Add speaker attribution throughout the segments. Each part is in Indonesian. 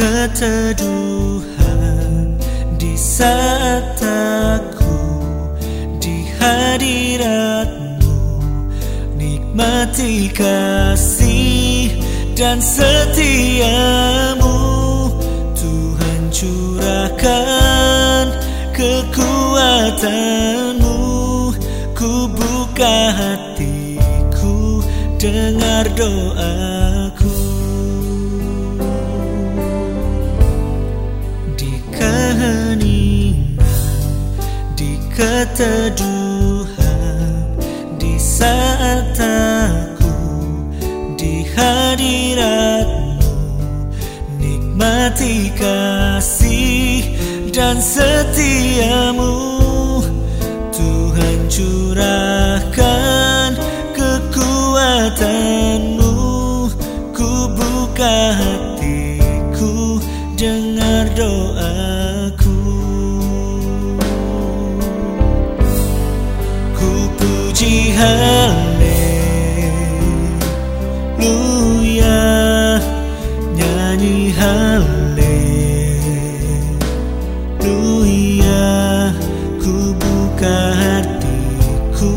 Speaker 1: keteduhan. Di saat aku Di hadiratmu Nikmati kasih dan setiamu. Tuhan curahkan kekuatanmu. Ku buka hatiku dengar doaku keheningan, di keteduhan Di saat aku di hadiratmu Nikmati kasih dan setiamu. Tuhan curahkan kekuatanmu Ku buka hatiku dengar doaku haleluya Nyanyi haleluya Ku buka hatiku.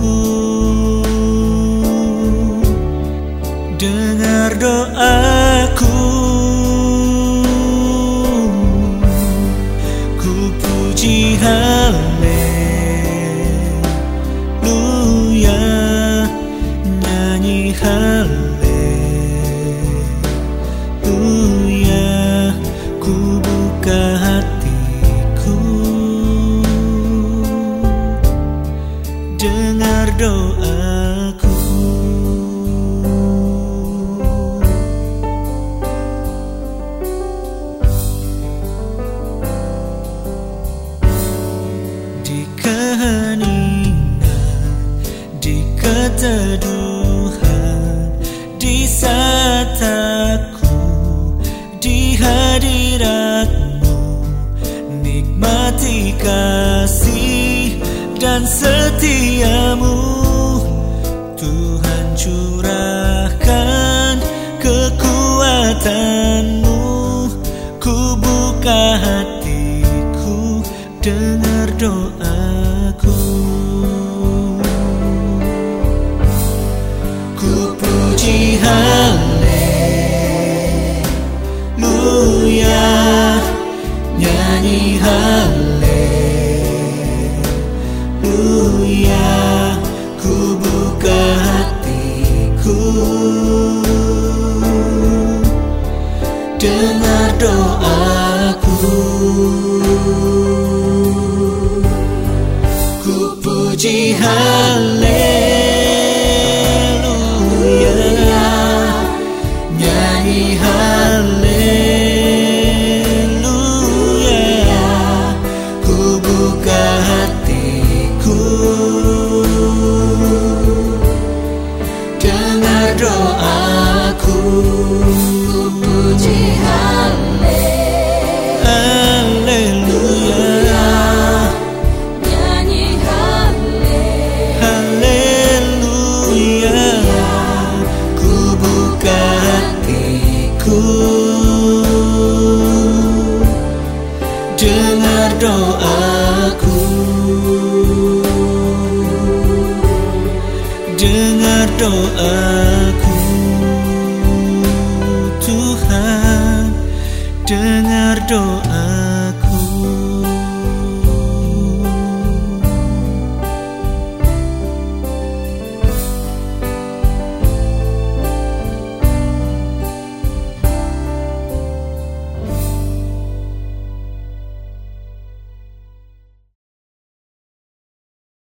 Speaker 1: Dengar doaku. Ku puji buka hatiku. Dengar doaku kasih dan setiamu. Tuhan curahkan kekuatanmu. Ku buka hatiku dengar doaku. Ku puji haleluya. Nyanyi haleluya puji haleluya Dengar doaku. Dengar doaku. Tuhan Dengar doaku